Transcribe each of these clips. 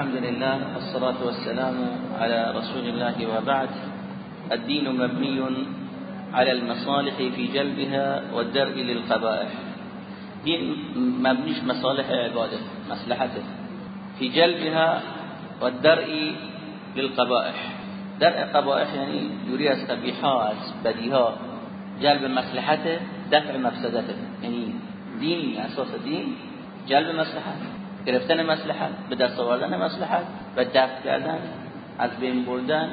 الحمد لله والصلاة والسلام على رسول الله وبعد. الدين مبني على المصالح في جلبها والدرء للقبائح. دين مبنيش مصالح عباده مصلحته. في جلبها والدرء للقبائح. درء قبائح يعني دوری از قبیحات بدیها جلب مصلحته دفع مفسدته. یعنی دین أساس دین جلب مصلحت گرفتن مصلحت به دست آوردن مصلحت و دفع کردن از بین بردن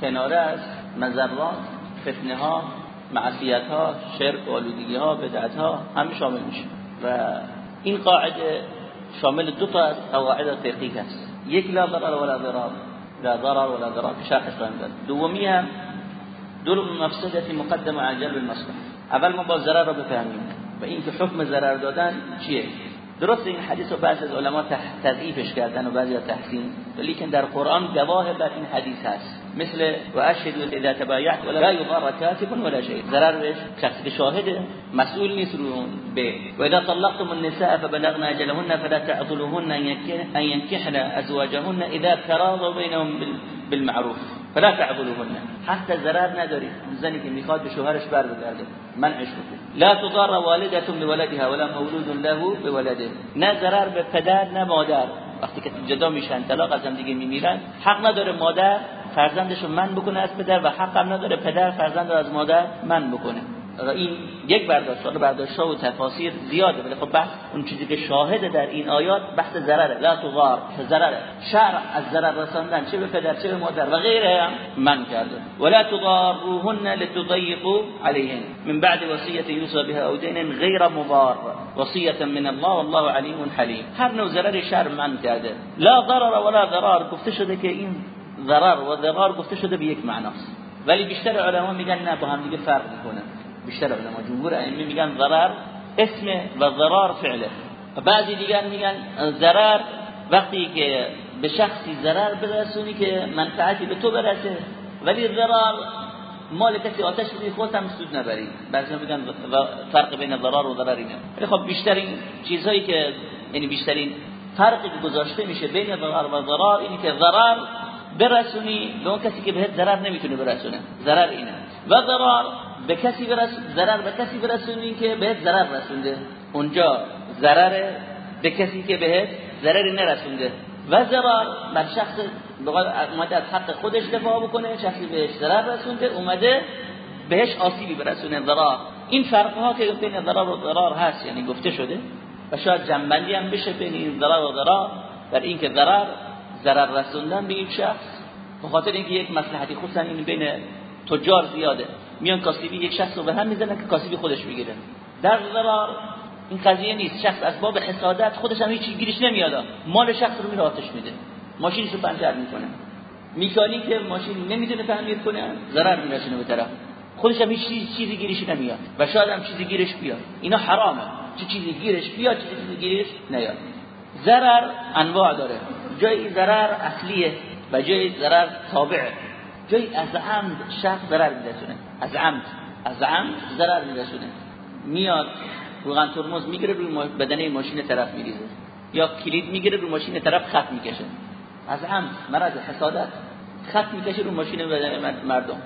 کناره از مذرات فتنه ها معصیت ها شرک آلودگی ها بدعت ها همه شامل میشه. و این قاعده شامل دو تا از قواعد فقهی هست یک لا ضرر ولا ضرار لا ضرر ولا ضرار که شرح خواهیم داد دومی هم دور مفسدتی مقدم عن جلب المصلحه اول ما با ضرر رو بفهمیم. و این که حکم ضرر دادن چیه؟ درست این حدیث رو بعضی از علما تضعیفش کردن و بعضی تحسین. لیکن در قرآن گواه بر این حدیث هست. مثل و اشهد اذا تبایعت ولا یضار کاتب ولا شيء ضرر که شاهده مسئول نیست رو به. و اذا طلقتم النساء فبلغن اجلهن فلا تعضلوهن ان ينكحن ازواجهن اذا تراضوا بينهم بالمعروف. فلا تعضلوهن حتی ضرر نداری. زنی که می‌خواد به شوهرش بر بگرده منعش بکن. لا تضار والده بولدها ولا مولود له بولده. نه ضرر به پدر نه مادر. وقتی که جدا میشن طلاق از هم دیگه میمیرن. حق نداره مادر فرزندش رو من بکنه از پدر و حق هم نداره پدر فرزند رو از مادر من بکنه. این یک برداشت حالا برداشت و تفاسیر زیاده ولی خب بحث اون چیزی که شاهده در این آیات بحث ضرره. لا تضار ضرره؟ شرع از ضرر رساندن چه به پدر چه به مادر و غیره هم من کرده. ولا تضاروهن لتضيقوا عليهن من بعد وصيه يوصى بها او دين غیر مضار. وصيه من الله والله علیم حلیم. هر نوع ضرر شرع من کرده. لا ضرر ولا ضرار گفته شده که این ضرر و ضرار گفته شده به یک معناست. ولی بیشتر علما میگن نه با هم دیگه فرق می‌کنه. بیشتر علما جمهور ائمه میگن ضرر اسم و ضرار فعله. بعضی دیگر میگن ضرر وقتی که به شخصی ضرر برسونی که منفعتی به تو برسه. ولی ضرر مال کسی آتش بدی خودت هم سود نبری. بعضی میگن فرق بین ضرر و ضرر اینه ولی خب بیشترین چیزهایی که یعنی بیشترین فرقی که گذاشته میشه بین ضرر و ضرر اینی که ضرر برسونی به اون کسی که بهت ضرر نمی‌تونه برسونه. ضرر اینه. و ضرر به کسی برس ضرر به کسی برسونی که بهت ضرر رسونده. اونجا ضرر به کسی که بهت ضرری نرسونده. و ضرر بر شخص اومده از حق خودش دفاع بکنه شخصی بهش ضرر رسونده اومده بهش آسیبی برسونه. ضرر. این فرق ها که بین ضرر و ضرر هست یعنی گفته شده. و شاید جنبندی هم بشه بین این ضرر و ضرر. در اینکه ضرر ضرر رسوندن به یک شخص به خاطر اینکه یک مصلحتی خصوصا این بین تجار زیاده. میان کاسبی یک شخص رو به هم می‌زنن که کاسبی خودش بگیره در ضرر این قضیه نیست. شخص از باب حسادت خودش هم هیچ گیرش نمیاد. مال شخص رو میره آتش میده. ماشینشو پنچر می‌کنه. میکانیک ماشین نمی‌تونه تعمیر کنه. ضرر میرسونه به طرف. خودش هم هیچ چیزی گیرش نمیاد. و شاید هم چیزی گیرش بیاد. اینا حرامه. چه چیزی گیرش بیاد چه چیزی گیرش نیاد. ضرر انواع داره. جایی ضرر اصلیه و جایی ضرر تابعه. جایی از عمد شخص ضرر میرسونه. از عمد از عمد ضرر میرسونه. میاد روغن ترمز می‌گیره روی بدنه ماشین طرف میریزه. یا کلید می‌گیره روی ماشین طرف خط می‌کشه. از عمد مرض حسادت خط می‌کشه روی ماشین بدن مردم.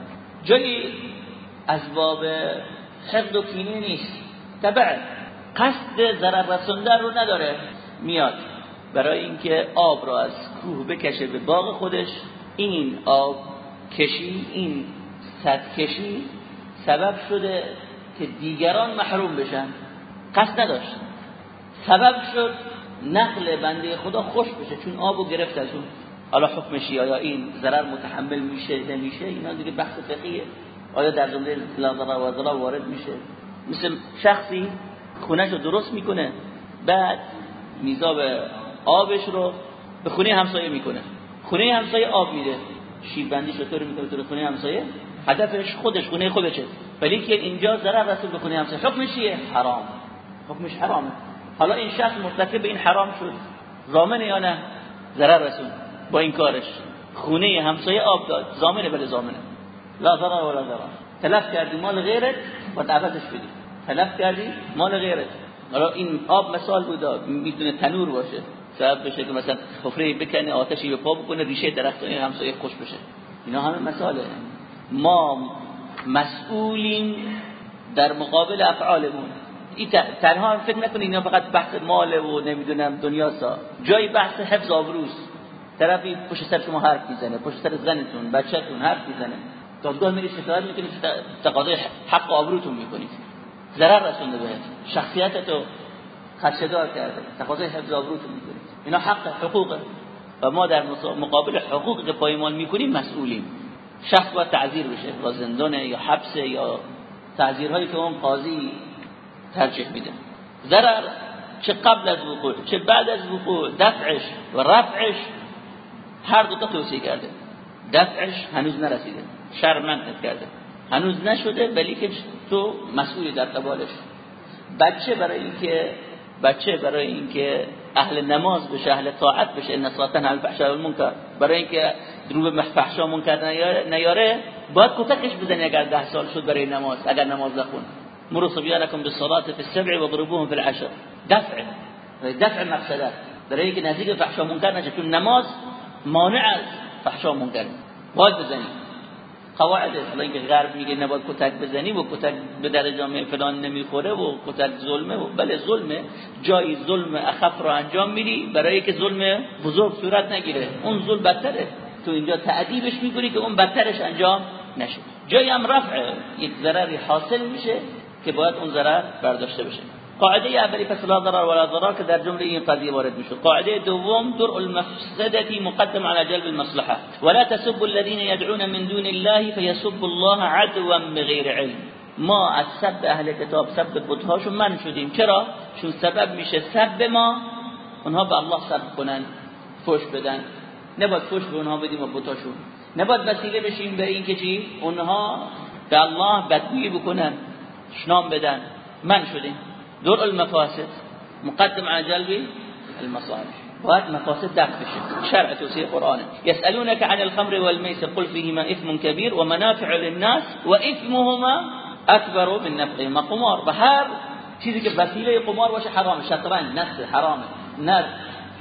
جایی از باب حقد و کینه نیست. تبع قصد ضرر رسوندن رو نداره. میاد. برای اینکه آب را از کوه بکشه به باغ خودش این آب کشی این صد کشی سبب شده که دیگران محروم بشن. قصد نداشت. سبب شد نقل بنده خدا خوش بشه چون آبو گرفت از اون. حالا حکمش آیا این ضرر متحمل میشه نمیشه؟ اینا دیگه بحث فقیه. آیا در جمله لا و ضرر وارد میشه؟ مثل شخصی خونش رو درست می‌کنه بعد میزاب آبش رو به خونه همسایه می‌کنه. خونه همسایه آب میده. شیر بندی می‌کنه؟ تو خونه همسایه هدفش خودش خونه خودشه. ولی که اینجا ضرر رسول به خونه همسایه حکمش چیه؟ حرام. حکمش حرامه. حالا این شخص مرتکب این حرام شد. زامن یا نه؟ ضرر رسول. با این کارش. خونه همسایه آب داد. زامنه بله زامنه. لا ضرر ولا ضرر. تلف کردی مال غیرت و دعوتش بدی. تلف کردی مال غیرت. حالا این آب مثال بود می‌تونه تنور باشه. سبب بشه که مثلا حفره بکنه آتشی به پا بکنه ریشه درخت همسایه خوش بشه. اینا همه مثاله ما مسئولیم در مقابل افعالمون. این تنها فکر نکنید اینا فقط بحث مال و نمی‌دونم دنیاسا. جای بحث حفظ آبروز طرفی پشت سر شما حرف می‌زنه پشت سر زنتون بچه‌تون حرف می‌زنه. دادگاه میری شکایت می‌کنید تقاضای حق آبروتون می‌کنید. ضرر رسونده بهت. شخصیتتو خدشدار کرده. تقاضای حفظ آبروتون می‌کنید. اینا حق حقوقه. و ما در مقابل حقوق که پایمال می‌کنیم مسئولیم. شخص باید تعذیر بشه با زندانه یا حبس یا تعذیرهایی که اون قاضی ترجیح میده. ضرر چه قبل از وقوع چه بعد از وقوع دفعش و رفعش هر دو توصیه کرده. دفعش هنوز نرسیده شرمندت کرده. هنوز نشده ولی که تو مسئولی در قبالش. بچه برای اینکه بچه برای اینکه اهل نماز بشه اهل طاعت بشه ان صلاتن الفحشاء والمنکر برای اینکه رو به فحشا منکر نیاره باید کتکش بزنی اگر ده سال شد برای نماز اگر نماز نخون. مروا صبيانكم بالصلاه في السبع واضربوهم في العشر. دفع. دفع مقصدات برای اینکه نزدیک فحشا منکر نشه چون نماز مانع از فحشا منکر باید بزنی. قواعد حالا اینکه غرب میگه نباید کتک بزنی و کتک به درجه فلان نمی‌خوره و کتک ظلمه و بله ظلمه. جایی ظلم اخف رو انجام میدی برای که ظلم بزرگ صورت نگیره. اون ظلم بدتره. تو اینجا تعدیبش می‌کنی که اون بدترش انجام نشه. جایی هم رفع یک ضرری حاصل میشه که باید اون ضرر برداشته بشه. قاعده اولی پس لا ضرر ولا ضرر که در جمله این قضیه وارد میشه. قاعده دوم درء المفسده مقدم على جلب المصلحه ولا تسبوا الذين يدعون من دون الله فيسبوا الله عدوا بغير علم. ما از سب اهل کتاب سب بتهاشون من شدیم. چرا؟ چون سبب میشه سب ما اونها به الله سب کنن فوش بدن. نباید فوش به اونها بدیم و بتاشون نباید وسیله بشیم به این که چی؟ اونها به الله بدگویی بکنن شنام بدن. من شدیم. دور المفاسد مقدم على جلب المصالح. باید مفاسد دفع بشه شرع توصیه قرآن يسألونك عن الخمر والميسر قل فيهما إثم كبير ومنافع للناس وإثمهما أكبر من نفعهما قمار. هر چیزی که قمار باشه حرام شطرنج نفس حرامه نر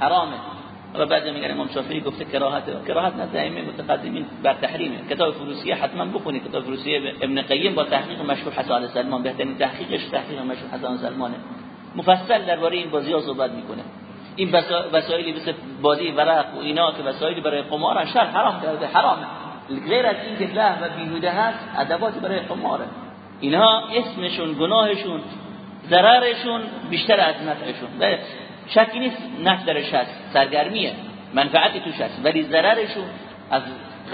حرامه. و بعد میگن امام شافعی گفته کراهت کراهت نه متقدمین بر تحریمه. کتاب فروسیه حتما بخونید. کتاب فروسیه ابن قیم با تحقیق مشهور حسن سلمان. بهترین تحقیقش تحقیق مشهور حسن سلمانه. مفصل درباره این بازی ها صحبت می‌کنه. این وسایلی مثل بازی ورق و اینا که وسایلی برای قمار شر حرام کرده حرامه. غیر از این که له و بیهوده هست ادوات برای قماره. اینها اسمشون گناهشون ضررشون بیشتر از نفعشون. شکی نیست نفع درش هست سرگرمیه منفعتی توش هست. ولی ضررشون از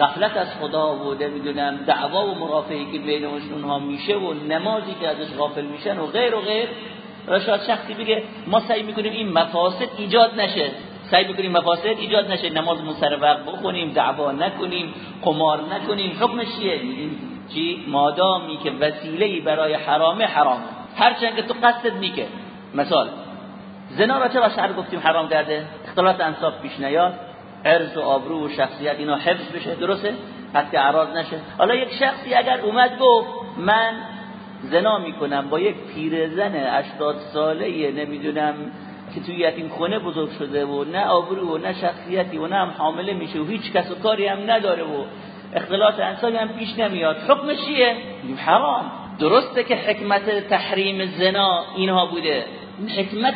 غفلت از خدا و نمی‌دونم دعوا و مرافعی که بینشون ها میشه و نمازی که ازش غافل میشن و غیر و غیر شاید شخصی بگه ما سعی می‌کنیم این مفاسد ایجاد نشه. سعی می‌کنیم مفاسد ایجاد نشه. نماز سر وقت بخونیم دعوا نکنیم قمار نکنیم. حکمش چیه؟ چی؟ مادامی که وسیله برای حرامه حرامه. هرچند که تو قصد میکه مثال زنا را چرا شرع گفتیم حرام کرده اختلاط انصاف پیش نیاد عرض و آبرو و شخصیت اینا حفظ بشه درسته؟ حتی اعراض نشه. حالا یک شخصی اگر اومد گفت من زنا می‌کنم با یک پیرزن 80 ساله نمی‌دونم که توی یتیم خونه بزرگ شده و نه آبرو و نه شخصیتی و نه هم حامله میشه و هیچ کس و کاری هم نداره و اختلاط انصافی هم پیش نمیاد. حکمش چیه؟ حرام. درسته که حکمت تحریم زنا اینها بوده. حکمت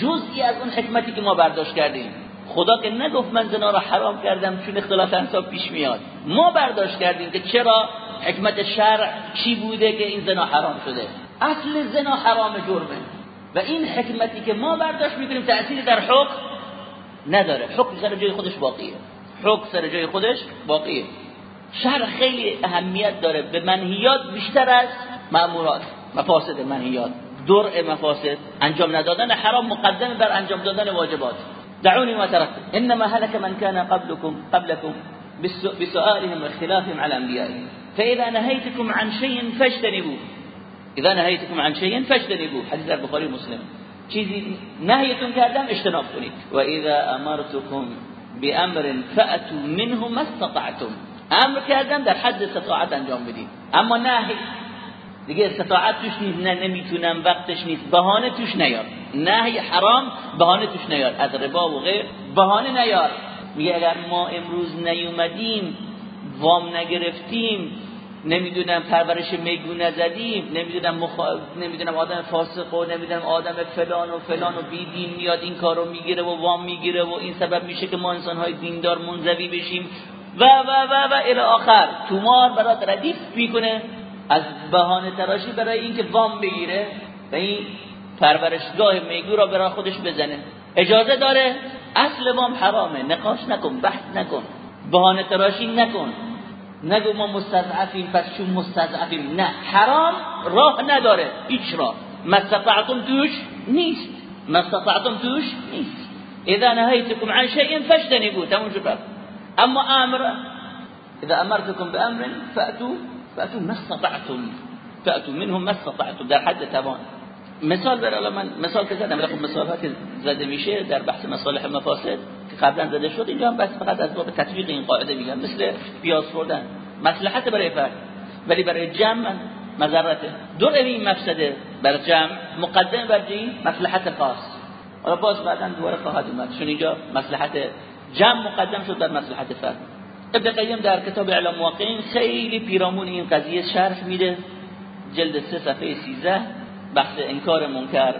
جزئی از اون حکمتی که ما برداشت کردیم. خدا که نگفت من زنا را حرام کردم چون اختلاف انصاف پیش میاد. ما برداشت کردیم که چرا حکمت شرع چی بوده که این زنا حرام شده. اصل زنا حرام جرمه. و این حکمتی که ما برداشت می‌کنیم تأثیری در حکم نداره. حکم سر جای خودش باقیه. حکم سر جای خودش باقیه. شرع خیلی اهمیت داره. به منهیات بیشتر از مأمورات. مفاسد منهیات درع مفاسد انجام ندادن حرام مقدم بر انجام دادن واجبات. دعوني ما تركت انما هلك من كان قبلكم قبلكم بسؤالهم واختلافهم على انبيائهم فإذا نهيتكم عن شيء فاجتنبوه. إذا نهيتكم عن شيء فاجتنبوه. حديث البخاري ومسلم چیزی نهیتون کردم اجتناب کنید. و اذا أمرتكم بأمر فأتوا منه ما استطعتم. أمر کردم در حد استطاعت انجام بدید. اما نهی دیگه استطاعت توش نیست نه نمی‌تونم وقتش نیست. بهانه توش نیاد. نهی حرام بهانه توش نیار از ربا و غیر بهانه نیار میگه اگر ما امروز نیومدیم وام نگرفتیم نمی‌دونم پرورش میگو نزدیم نمی‌دونم مخا... نمی‌دونم آدم فاسق و نمی‌دونم آدم فلان و فلان و بی دین میاد این کارو می‌گیره و وام می‌گیره و این سبب میشه که ما انسان های دیندار منزوی بشیم. و و و و الی آخر. تومار برات ردیف می‌کنه. از بهانه تراشی برای اینکه وام بگیره و این پرورشگاه میگو را برای خودش بزنه. اجازه داره؟ اصل وام حرامه. نقاش نکن بحث نکن. بهانه تراشی نکن. نگو ما مستضعفیم پس چون مستضعفیم. نه حرام راه نداره. هیچ راه. مستطعتم توش نیست. مستطعتم توش نیست. اذا نهیتكم عن شيء فاجتنبوه. تمام اما امر اذا امرتكم بامر فاتوا فاتوا ما استطعتم. فاتوا منهم ما استطعتم. در حد توان. مثال برای من مثال که زدم. خب مثال که زده میشه در بحث مصالح مفاسد قبلا زده شد. اینجا هم بس فقط از باب تطبیق این قاعده میگم. مثل پیاز خوردن. مصلحت برای فرد. ولی برای جمع مضرته. دو این مفسده بر جمع مقدم بر جی مصلحت خاص. حالا باز بعدا دوباره خواهد اومد. چون اینجا مصلحت جمع مقدم شد بر مصلحت فرد. ابن قیم در کتاب اعلام موقعین خیلی پیرامون این قضیه شرح میده. جلد سه صفحه 13 بحث انکار منکر.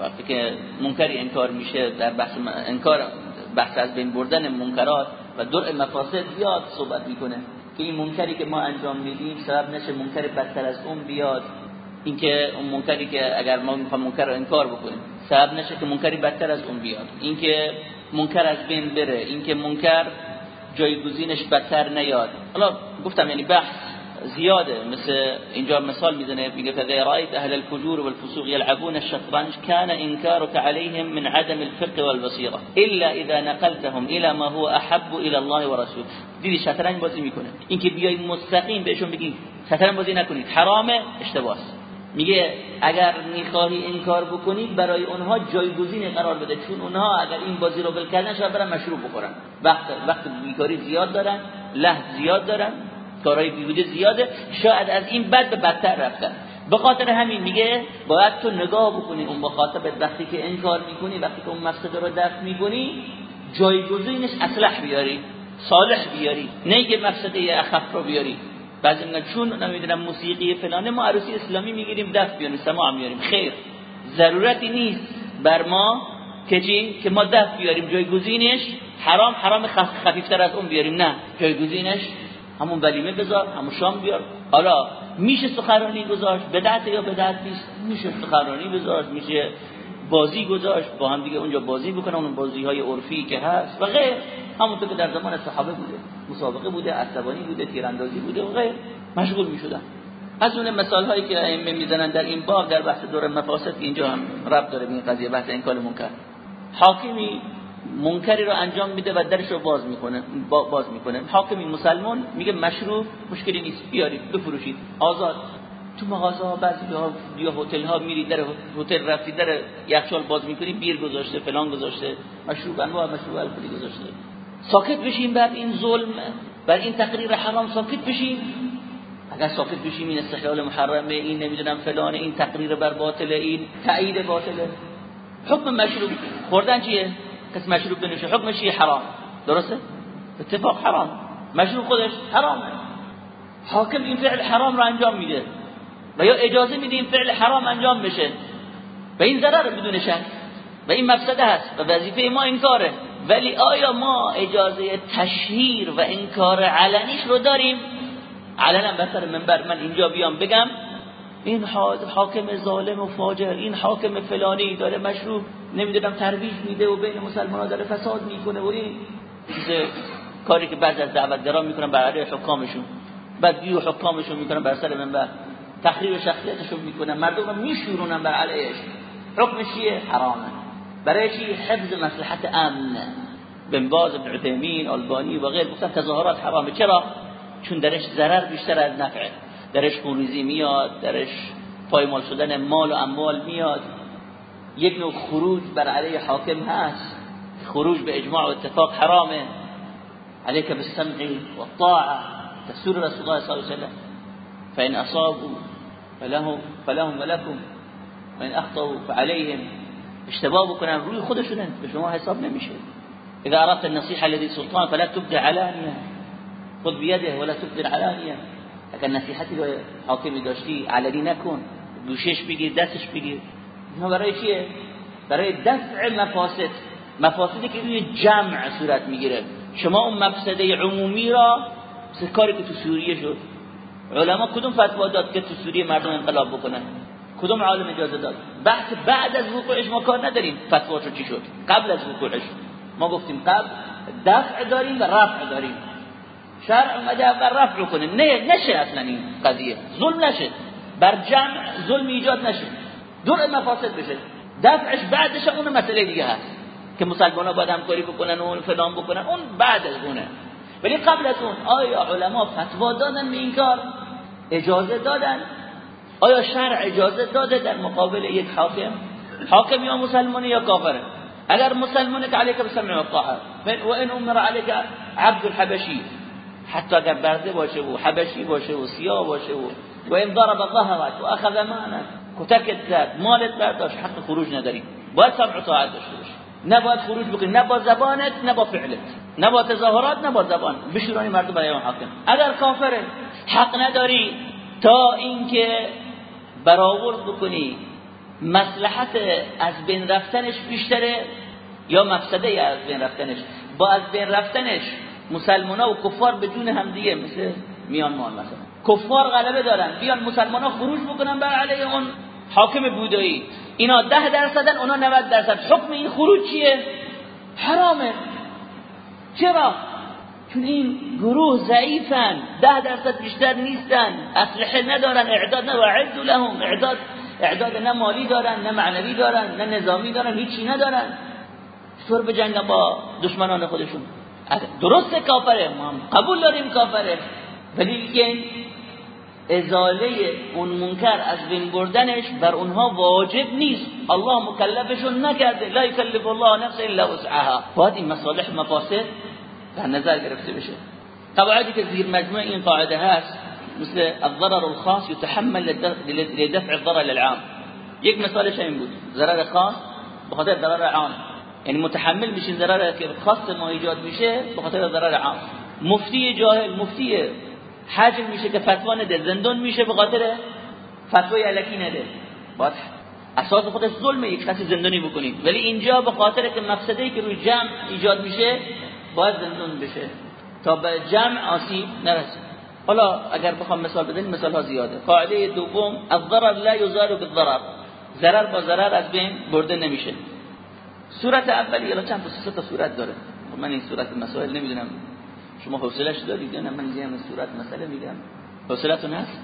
وقتی که منکری انکار میشه در بحث انکار بحث از بین بردن منکرات و درع مفاسد زیاد صحبت می‌کنه که این منکری که ما انجام میدیم سبب نشه منکر بدتر از اون بیاد. اینکه اون منکری که اگر ما می‌خوام منکر رو انکار بکنیم سبب نشه که منکری بدتر از اون بیاد. اینکه منکر از بین بره اینکه منکر جایگزینش بدتر نیاد. حالا گفتم یعنی بحث زیاده. مثل اینجا مثال می‌زنه میگه رأيت اهل الفجور والفسوق يلعبون الشطرنج كان انكارك عليهم من عدم الفقه والبصيره الا اذا نقلتهم الى ما هو احب الى الله ورسوله دیدی شطرنج بازی می‌کنه. اینکه بیای مستقیم بهشون بگی شطرنج بازی نکنید. حرامه اشتباهه. میگه اگر می‌خواهی این کار بکنی برای اونها جایگزین قرار بده. چون اونها اگر این بازی رو ول کردن شاید برن مشروب بخورن. وقت وقت بیکاری زیاد دارن له زیاد دارن کارهای بیهوده زیاده. شاید از این بد به بدتر رفتن. به خاطر همین میگه باید تو نگاه بکنی اون مخاطبت. وقتی که انکار می‌کنی وقتی که اون مفسده رو دفع می‌کنی جایگزینش اصلح بیاری صالح بیاری. نه که مفسده اخف رو بیاری. بعضی میگن چون نمی‌دونم موسیقی فلانه ما عروسی اسلامی می‌گیریم دفع بیاریم سماع میاریم. خیر. ضرورتی نیست بر ما که که ما دفع بیاریم. جایگزینش حرام حرام خفیفتر از اون بیاریم. نه. جایگزینش همون ولیمه بذار همون شام بیار. حالا میشه سخرانی گذاشت؟ بدعت یا بدعت نیست؟ میشه سخرانی بذار میشه بازی گذاشت با هم دیگه اونجا بازی بکنن اون بازی های عرفی که هست و غیر. همونطور که در زمان صحابه بوده مسابقه بوده عصبانی بوده تیراندازی بوده و غیر. مشغول می‌شدن. از اون مثال هایی که ائمه می‌زنن در این باب در بحث دور مفاسد اینجا هم رب داره به این قضیه بحث این کار منکر. حاکمی منکری رو انجام میده و درش رو باز می‌کنه باز می‌کنه. حاکم مسلمان میگه مشروع مشکلی نیست بیارید بفروشید. آزاد. تو مغازه ها بعضی ها یا هتل ها میری در هتل رفتی در یخچال باز می‌کنی بیر گذاشته فلان گذاشته مشروب انواع مشروب الکلی گذاشته. ساکت بشیم بر این ظلم بر این تقریر حرام ساکت بشیم. اگر ساکت بشیم این استحلال محرمه این نمی‌دونم فلان این تقریر بر باطل این تایید باطله. حکم مشروب خوردن چیه؟ کس مشروب بنوشه حکمش چیه؟ حرام. درسته؟ اتفاق حرام. مشروب خودش حرام حاکم این فعل حرام را انجام میده. و یا اجازه میده این فعل حرام انجام بشه. و این ضرر بدون شک. و این مفسده هست و وظیفه ما انکاره ولی آیا ما اجازه تشهیر و انکار علنیش رو داریم؟ علنا بسر منبر من اینجا بیام بگم. این حاکم ظالم و فاجر این حاکم فلانی داره مشروب نمی‌دونم ترویج میده و بین مسلمان ها داره فساد می‌کنه و این کاری که بعض از دعوتگران می‌کنن برای حکامشون. بعد گیو حکامشون می‌کنن بر سر منبر. تخریب شخصیتشون می‌کنن مردم رو میشورونن بر علیهش. حکمش چیه؟ حرامه. برای چی؟ حفظ مصلحت امن بن باز ابن عثیمین البانی و غیر گفتن تظاهرات حرامه. چرا؟ چون درش ضرر بیشتر از نفعه. درش خونریزی میاد درش پایمال شدن مال و اموال میاد. یک نوع خروج بر علیه حاکم هست. خروج به اجماع و اتفاق حرامه. عليك بالسمع والطاعة تفسير رسول الله صلى الله عليه وسلم فإن أصابوا فلهم, فلهم ولكم وإن أخطأوا فعليهم. اشتباه بکنن روی خودشونه به شما حساب نمیشه إذا أردت النصيحة الذي سلطان فلا تبدع علانية. خذ بيده ولا تبدع علانية. اگر نصیحتی رو حاکمی داشتی علنی نکن گوشش بگیر دستش بگیر. اینا برای چیه؟ برای دفع مفاسد. مفاسدی که روی جمع صورت میگیره. شما اون مفسده عمومی را مثل کاری که تو سوریه شد علما کدوم فتوا داد که تو سوریه مردم انقلاب بکنن؟ کدوم عالم اجازه داد؟ بحث بعد از وقوعش ما کار نداریم. فتواشو چی شد؟ قبل از وقوعش. ما گفتیم قبل دفع داریم و رفع داریم. شرع اومده اول رفع کنه. نه نشه اصلا این قضیه. ظلم نشه. بر جمع ظلم ایجاد نشه. دور مفاسد بشه. دفعش بعدش اون مسئله دیگه هست. که مسلمان ها باید همکاری بکنن و فلان بکنن. اون بعد از اونه. ولی قبل از اون آیا علما فتوا دادن به این کار؟ اجازه دادن؟ آیا شرع اجازه داده در مقابل یک حاکم؟ حاکم یا مسلمانی یا کافره اگر مسلمانی که علیک بسمع و طاعه و این امر علیک عبد الحبشی. حتی اگر برده باشه و حبشی باشه و سیاه باشه و و این ضرب ظهرت و اخذ مالت کتکت زد مالت برداشت حق خروج نداری. باید سمع و طاعت داشته نباید خروج بکنی نه با زبانت نه با فعلت نه با تظاهرات نه با زبان. بشورانی مردم برای حاکم اگر کافره حق نداری تا اینکه برآورد بکنی مصلحت از بین رفتنش بیشتره یا مفسده از بین رفتنش. با از بین رفتنش مسلمان ها و کفار بدون همدیگه مثل میانمار مثلا. کفار غلبه دارن. بیان مسلمان ها خروج بکنن بر علیه اون حاکم بودایی. اینا ده درصدن اونا 90 درصد. حکم این خروج چیه؟ حرامه. چرا؟ چون این گروه ضعیفن ده درصد بیشتر نیستن. اسلحه ندارن اعداد نه اعدوا لهم. اعداد اعداد نه مالی دارن نه معنوی دارن نه نظامی دارن هیچی ندارن. چطور به جنگ با دشمنان خودشون؟ درست کافره ما قبول داریم کافره. ولی ازاله اون منکر از بین بردنش بر اونها واجب نیست. الله مکلفشون نکرده. لا یکلف الله نفس الا وسعها. باید این مصالح مفاسد در نظر گرفته بشه. قواعدی که زیر مجموع این قاعده هست مثل الضرر الخاص يتحمل لدفع الضرر العام یک مثالش این بود. ضرر خاص به خاطر ضرر عام. یعنی متحمل میشین ضرر خاص ما ایجاد میشه به خاطر ضرر عام. مفتی جاهل مفتی حجم میشه که فتوا نده زندان میشه به خاطر فتوای علکی نده. باید اساس خودش ظلمه یک کسی زندانی بکنید ولی اینجا به خاطر که مفسده که روی جمع ایجاد میشه باید زندان بشه. تا به جمع آسیب نرسه. حالا اگر بخوام مثال بدیم مثال ها زیاده. قاعده دوم الضرر لا یزال بالضرر. ضرر با ضرر از بین برده نمیشه. صورت اولی الان چند تا صورت داره. خب من این صورت مسائل نمی‌دونم. شما حوصله‌اش دارید نه؟ من میگم صورت مسئله میگم. حوصلتون هست؟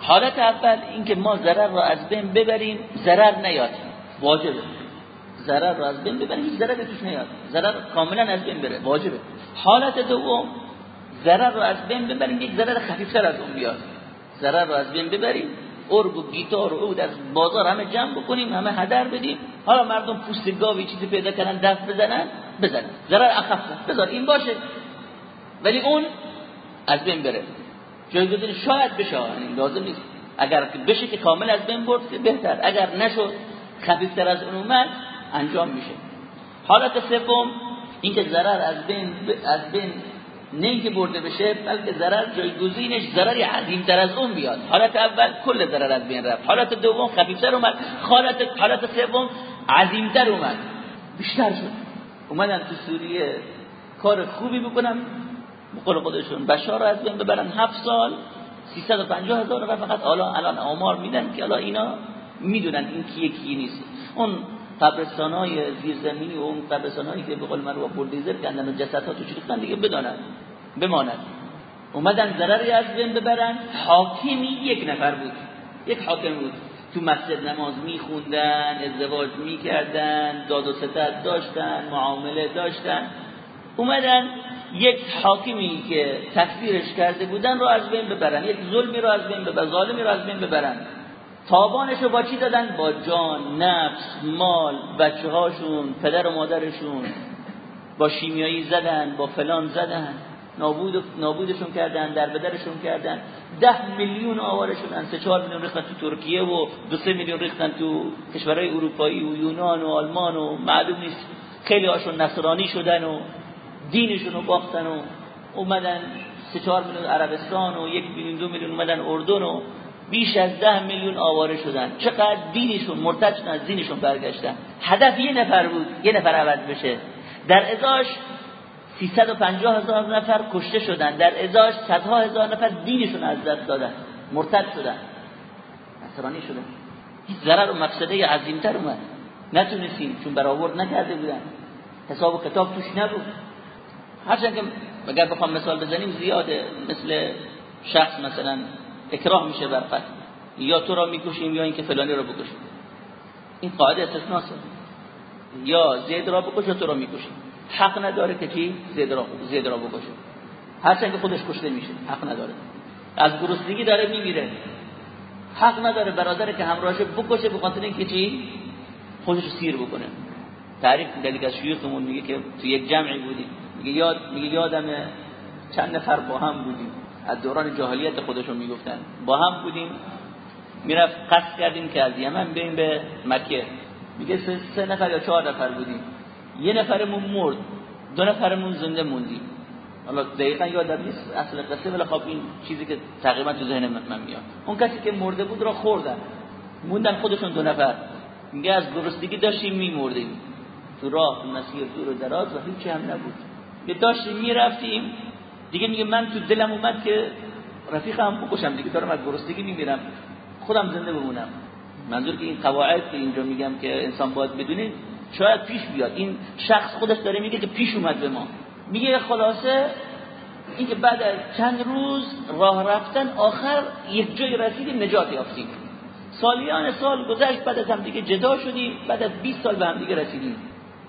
حالت اول اینکه ما ضرر را از بین ببریم ضرر نیاد واجبه. ضرر را از بین ببریم هیچ ضرری توش نیاد. ضرر کاملا از بین بره. واجبه. حالت دوم ضرر را از بین ببریم یک ضرر خفیفتر از اون بیاد. ضرر را از بین ببریم ارگ و گیتار و عود از بازار همه جمع بکنیم همه هدر بدیم. حالا مردم پوست گاوی چیزی پیدا کردن دست بزنن بزنن ضرر اخف بذار این باشه. ولی اون از بین بره. جایگزین شاید بشه یعنی لازم نیست. اگر بشه که کامل از بین برد بهتر. اگر نشد خفیفتر از اون اومد انجام میشه. حالت سوم اینکه ضرر از بین از بین نه اینکه برده بشه بلکه ضرر جایگزینش ضرری عظیمتر از اون بیاد. حالت اول کل ضرر از بین رفت. حالت دوم خفیفتر اومد. حالت حالت سوم عظیمتر اومد. بیشتر شد. اومدن تو سوریه کار خوبی بکنن بقول خودشون. بشار از بین ببرن هفت سال 350 هزار نفر فقط حالا الان آمار میدن که حالا اینا می‌دونن این کیه کی نیست. اون قبرستان های زیرزمینی و اون قبرستان هایی که به قول من بولدیزر کندن و جسد ها تو چریختن دیگه بدانن بماند اومدن ضرری از بین ببرن. حاکمی یک نفر بود. یک حاکم بود. تو مسجد نماز میخوندن ازدواج می‌کردن داد و ستد داشتن معامله داشتن. اومدن یک حاکمی که تکفیرش کرده بودن رو از بین ببرن. یک ظلمی رو از بین ببرن ظالمی رو از بین ببرن. تابانش رو با چی دادن؟ با جان نفس مال بچه هاشون پدر و مادرشون. با شیمیایی زدن با فلان زدن. نابود نابودشون کردن در بدرشون کردن. ده میلیون آواره شدن سه چهار میلیون ریختن تو ترکیه و دو سه میلیون ریختن تو کشورهای اروپایی و یونان و آلمان و معلوم نیست. خیلی هاشون نصرانی شدن و دینشون رو باختن و اومدن سه چهار میلیون عربستان و یک میلیون دو میلیون اومدن اردن و بیش از ده میلیون آواره شدن. چقدر دینشون مرتد شدن از دینشون برگشتن. هدف یه نفر بود یه نفر عوض بشه. در ازاش 350 هزار نفر کشته شدن. در ازاش صدها هزار نفر دینشون از دست دادن. مرتد شدن. نصرانی شدن این ضرر و مقصده عظیمتر اومد. نتونستیم چون برآورد نکرده بودن. حساب و کتاب توش نبود. هرچند که اگر بخوام مثال بزنیم زیاده. مثل شخص مثلا اکراه میشه بر قتل یا تو را می‌کشیم یا اینکه فلانی را بکشیم. این قاعده استثناست. یا زید را بکشه تو را می‌کشیم حق نداره که چی زید را زید را بکشه. هرچند که خودش کشته میشه حق نداره. از گرسنگی داره میمیره. حق نداره برادر که همراهش بکشه به خاطر اینکه چی؟ خودش سیر بکنه. تعریف دلیل از شیوخمون میگه که تو یک جمعی بودیم. میگه یاد میگه یادم چند نفر با هم بودیم. از دوران جاهلیت خودشون می‌گفتن. با هم بودیم. می‌رفت قصد کردیم که از یمن بریم به مکه. میگه سه, سه نفر یا چهار نفر بودیم. یه نفرمون مرد دو نفرمون زنده موندیم. حالا دقیقا یادم نیست اصل قصه ولی خب این چیزی که تقریبا تو ذهن من میاد. اون کسی که مرده بود را خوردن. موندن خودشون دو نفر. میگه از گرسنگی داشتیم میمردیم. تو راه مسیر دور و دراز و هیچی هم نبود. یه داشتیم می‌رفتیم. دیگه میگه من تو دلم اومد که رفیقم بکشم دیگه دارم از گرسنگی میمیرم. خودم زنده بمونم. منظور که این قواعد که اینجا میگم که انسان باید بدونه شاید پیش بیاد. این شخص خودش داره میگه که پیش اومد به ما. میگه خلاصه اینکه بعد از چند روز راه رفتن آخر یک جای رسیدیم نجات یافتیم. سالیان سال گذشت بعد از هم دیگه جدا شدیم. بعد از 20 سال به هم دیگه رسیدیم.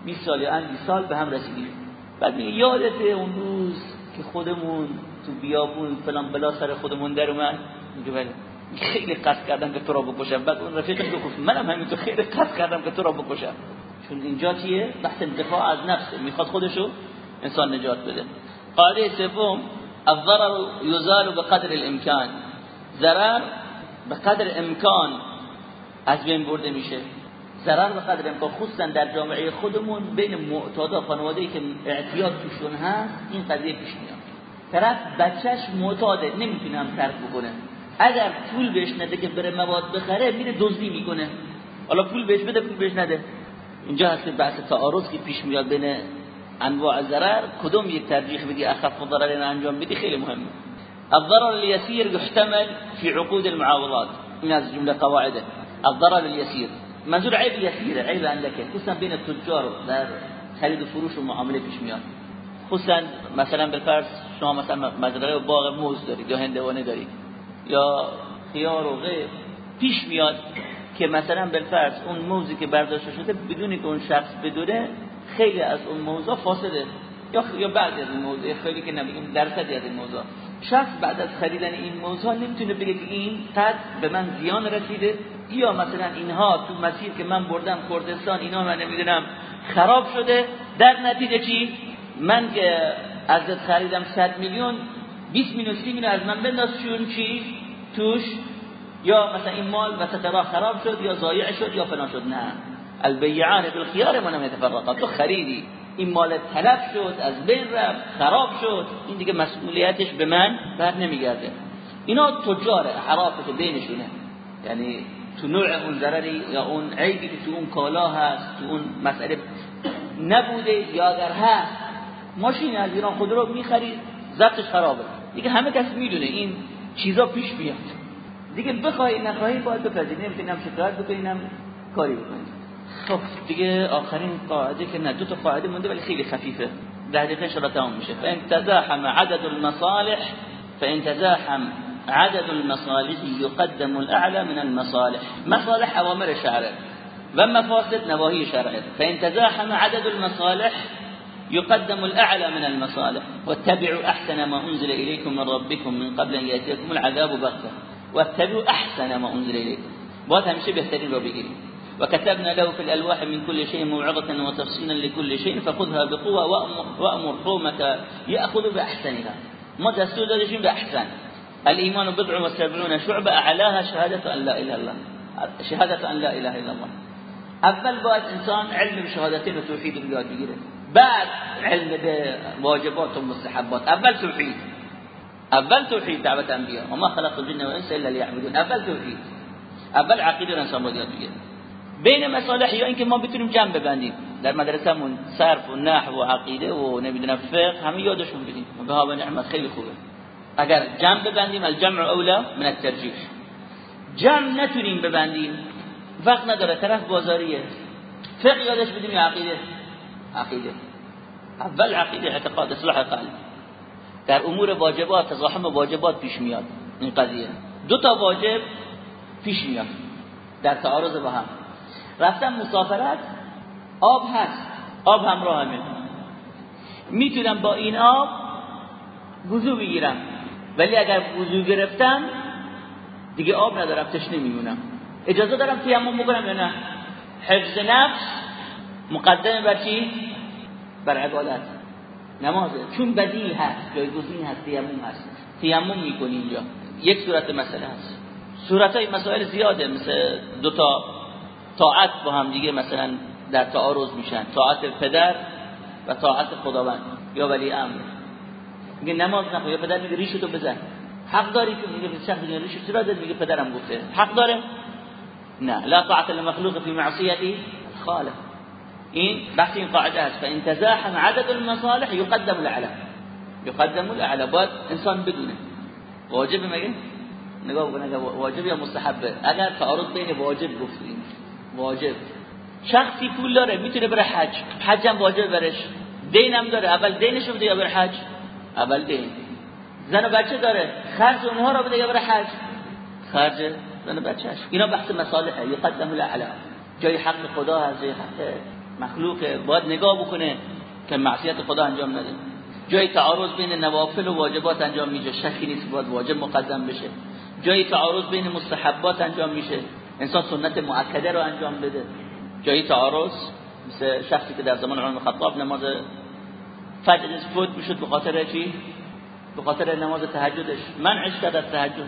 20 سال یا 20 سال به هم رسیدیم. بعد میگه یادته اون روز که خودمون تو بیابون فلان بلا سر خودمون در اومد؟ میگه بله. خیلی قصد کردم که تو را بکشم. بعد اون رفیقش گفت منم همینطور خیلی قصد کردم که تو را بکشم. چون اینجا چیه بحث دفاع از نفسه می‌خواد خودشو انسان نجات بده. قاعده سوم الضرر يزال بقدر الامکان. ضرر به قدر امکان از بین برده میشه. ضرر به قدر امکان خصوصا در جامعه خودمون بین معتادا خانواده‌ای که اعتیاد توشون هست این قضیه پیش میاد. طرف بچهش معتاده نمی‌تونه هم ترک بکنه. اگر پول بهش نده که بره مواد بخره میره دزدی می‌کنه. حالا پول بهش بده پول بهش نده. اینجا هست بحث تعارض که پیش میاد بین انواع ضرر کدوم یک ترجیح بدی؟ اخف ضرر انجام بدی؟ خیلی مهمه. الضرر اليسير يحتمل في عقود المعاوضات این از جمله قواعده. الضرر اليسير منظور عیب یسیره عیب اندکه. خصوصا بین تجار در خرید و فروش و معامله پیش میاد. خصوصا مثلا بالفرض شما مثلا مزرعه و باغ موز دارید یا هندوانه دارید یا خیار و غیر پیش میاد که مثلا بالفرض اون موزی که برداشته شده بدونی که اون شخص بدونه خیلی از اون موضوع فاسده. یا یا بعضی از این موضوع خیلی که نمیگیم درصدی از این موضوع شخص بعد از خریدن این موضوع نمی‌تونه بگه که این قد به من زیان رسیده. یا مثلا اینها تو مسیر که من بردم کردستان اینا من نمی‌دونم خراب شده. در نتیجه چی؟ من که ازت خریدم 100 میلیون 20 میلیون 30 میلیون از من بنداز چون چی؟ توش؟ یا مثلا این مال وسط راه خراب شد یا ضایع شد یا فلان شد. نه. البیعان بالخيار ما لم يتفرقا. تو خریدی. این مال تلف شد از بین رفت خراب شد. این دیگه مسئولیتش به من بر نمیگرده. اینا تجاره حرافت بینشونه. یعنی تو نوع اون ضرری یا اون عیبی که تو اون کالا هست تو اون مسئله نبوده یا اگر هست ماشین از ایران خودرو می‌خرید ضبطش خرابه. دیگه همه کس می‌دونه این چیزا پیش میاد. دیگه بخوای نخواهی باید بپذیری. نمی‌تونم شکایت بکنیم کاری بکنیم خب دیگه آخرین قاعده که نه. دو تا قاعده مونده ولی خیلی خفیفه. ده دقیقه ان تمام میشه. فان تزاحم عدد المصالح فان تزاحم عدد المصالح يقدم الأعلى من المصالح. مصالح أوامر شرعه و مفاسد نواهی شرعه فإن تزاحم عدد المصالح يقدم الأعلى من المصالح. واتبعوا أحسن ما أنزل إليكم من ربكم من قبل أن يأتيكم العذاب بغتة. واتبعوا أحسن ما أنزل إليكم. باید همیشه بهترین رو وكتبنا له في الألواح من كل شيء موعظة وتفصيلا لكل شيء فخذها بقوة وأمر, قومك يأخذ بأحسنها. ما دستور دادشیم بأحسن؟ الإيمان بضع وسبعون شعبة أعلاها شهادة أن لا إله إلا الله. شهادة أن لا إله إلا الله. اول باید إنسان علم به شهادتین و توحید رو بعد علم به واجبات و مستحبات اول توحید اول توحید دعوت انبیا و ما خلق الجن و انس إلا ليعبدون. اول توحید اول عقیده إنسان باید بین مصالح یا اینکه ما بتونیم جمع ببندیم در مدرسهمون صرف و نحو و عقیده و نمیدونم فقه همه یادشون بدیم به ها نعمت خیلی خوبه. اگر جمع ببندیم الجمع اولا من الترجیح. جمع نتونیم ببندیم وقت نداره طرف بازاریه. فقه یادش بدیم یا عقیده؟ عقیده. اول عقیده اعتقاد اصلاح قلب. در امور واجبات تزاحم واجبات پیش میاد. این قضیه. دو تا واجب پیش میاد. در تعارض با هم. رفتم مسافرت آب هست. آب همراه همه. می‌تونم با این آب وضو بگیرم ولی اگر وضو گرفتم دیگه آب ندارم تشنه میمونم اجازه دارم تیمم بکنم یا نه؟ حفظ نفس مقدم بر چی؟ بر عبادت. نمازه. چون بدیل هست جایگزین هست تیمم هست. تیمم می‌کنی اینجا. یک صورت مسئله هست. صورت های مسائل زیاده مثل دو تا طاعت با هم دیگه مثلا در تعارض میشن. طاعت پدر و طاعت خداوند یا ولی امر. میگه نماز نخو یا پدر میگه ریشتو بزن. حق داری که؟ میگه شخص میگه ریشتو را میگه پدرم گفته. حق داره؟ نه. لا طاعت المخلوق في معصية خالق. این بحث این قاعده است. فان تزاحم عدد المصالح يقدم الاعلى يقدم الاعلى باید انسان بدونه. واجب مگه؟ نگاه بکنه واجب یا مستحبه اگر تعارض بین واجب گفتیم واجب. شخصی پول داره می‌تونه بره حج. حج هم واجب برش. دین هم داره. اول دینش بده یا بره حج؟ اول دین. زن و بچه داره. خرج اونها رو بده بره حج؟ خرج زن بچهش اینا بحث مصالحه. یقدم الاعلا جای حق خدا هست جای حق مخلوق باید نگاه بکنه که معصیت خدا انجام نده. جای تعارض بین نوافل و واجبات انجام میشه. شکی نیست باید واجب مقدم بشه. جای تعارض بین مستحبات انجام میشه. انسان سنت مؤکده رو انجام بده. جای تعارض مثل شخصی که در زمان عمر خطاب نماز فجر فوت می‌شد به خاطر چی؟ به خاطر نماز تهجدش. منعش کرد از تهجد.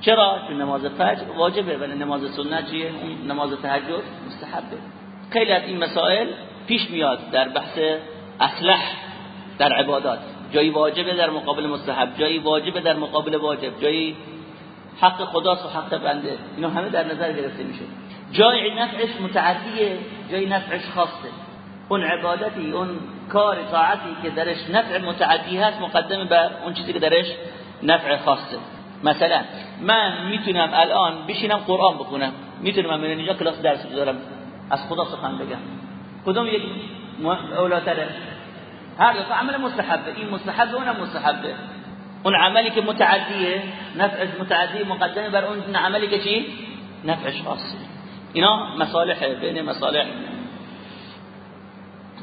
چرا؟ چون نماز فجر واجبه ولی نماز سنت چیه؟ نماز تهجد مستحبه. خیلی از این مسائل پیش میاد در بحث اصلح در عبادات. جایی واجبه در مقابل مستحب جایی واجبه در مقابل واجب جایی حق خداست و حق بنده. اینا همه در نظر گرفته میشه. جای نفعش متعدیه جای نفعش خاصه. اون عبادتی اون کار طاعتی که درش نفع متعدی هست مقدم بر اون چیزی که درش نفع خاصه. مثلا من می‌تونم الان بشینم قرآن بخونم. می‌تونم من اینجا کلاس درس بذارم. از خدا سخن بگم. کدوم یک اولاتره؟ هر دو عمل مستحبه. این مستحبه اونم مستحبه. اون عملی که متعدیه نفعش متعدی مقدمه بر اون عملی که چی؟ نفعش خاصه. اینا مصالح بین مصالح.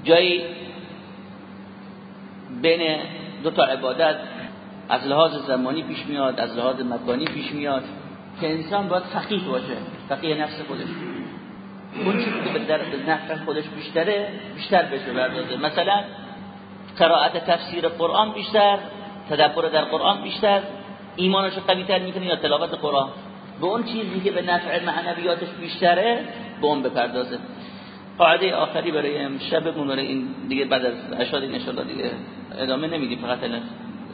جایی بین دو تا عبادت از لحاظ زمانی پیش میاد از لحاظ مکانی پیش میاد که انسان باید فقیه باشه فقیه نفس خودش. اون چیزی که به نفس خودش بیشتره بیشتر بشه بردازه مثلا قرائت تفسیر قرآن بیشتر تدبر در قرآن بیشتر ایمانش قوی تر می‌کنه یا تلاوت قرآن. به اون چیزی که به نفع معنویاتش بیشتره به اون بپردازه. قاعده آخری برای شبمون برای این دیگه بعد از اشاره ان دیگه ادامه نمیدیم فقط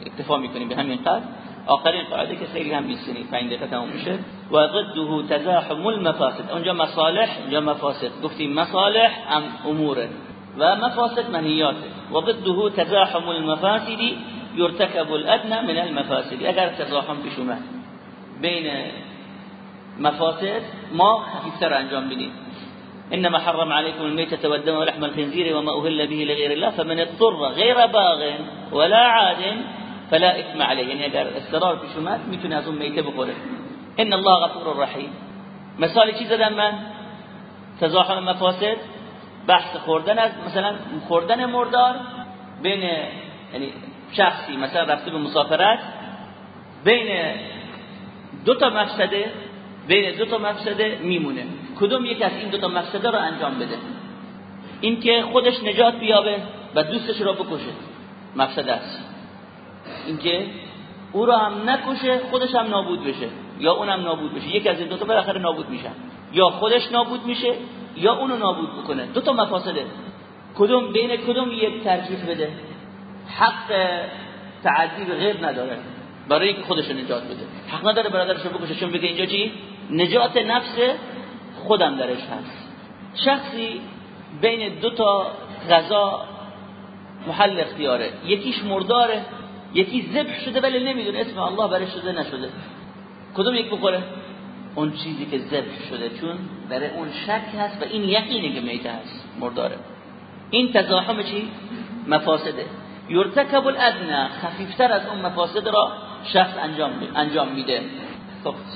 اکتفا می‌کنیم به همین قدر. آخرین قاعده که خیلی هم 20 ثانیه 5 دقیقه تموم میشه. و ضده تزاحم المفاسد. اونجا مصالح اونجا مفاسد. گفتیم مصالح ام امور و مفاسد منهیات و ضده تزاحم المفاسد يرتكب الادنى من المفاسد. اگر تزاحم پیش اومد بین مفاسد ما خفیفتر انجام بدیم. انما حرم عليكم الميتة والدم ولحم الخنزير وما اهل به لغير الله فمن اضطر غير باغ ولا عاد فلا اثم علیه یعنی اگر استرار پیش اومد می‌تونه از اون میته بخوره ان الله غفور رحیم مثال چی زدم من؟ تزاحم مفاسد بحث خوردن از مثلا خوردن مردار بین یعنی شخصی مثلا رفته به مسافرت بین دو تا مفسده بین دو تا مفسده میمونه. کدوم یک از این دو تا مفسده رو انجام بده؟ اینکه خودش نجات بیابه و دوستش رو بکشه. مفسده است. اینکه او رو هم نکشه خودش هم نابود بشه. یا اونم نابود بشه. یک از این دو تا بالاخره نابود میشن یا خودش نابود میشه یا اونو نابود بکنه. دو تا مفاسده کدوم بین کدوم یک ترجیح بده؟ حق تعدی به غیر نداره. برای اینکه خودش نجات بده. حق نداره برادرش رو بکشه. چون بگه اینجا چی؟ نجات نفس خودم درش هست. شخصی بین دو تا غذا محل اختیاره. یکیش مرداره یکی ذبح شده ولی نمی‌دونه اسم الله برش شده نشده. کدوم یک بخوره؟ اون چیزی که ذبح شده چون برای اون شک هست و این یقینه که میته هست مرداره. این تزاحم چی؟ مفاسده. یرتکب الادنا خفیفتر از اون مفاسد را شخص انجام انجام میده.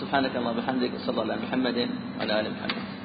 سبحانك اللهم وبحمدك صلى الله على محمد وعلى ال محمد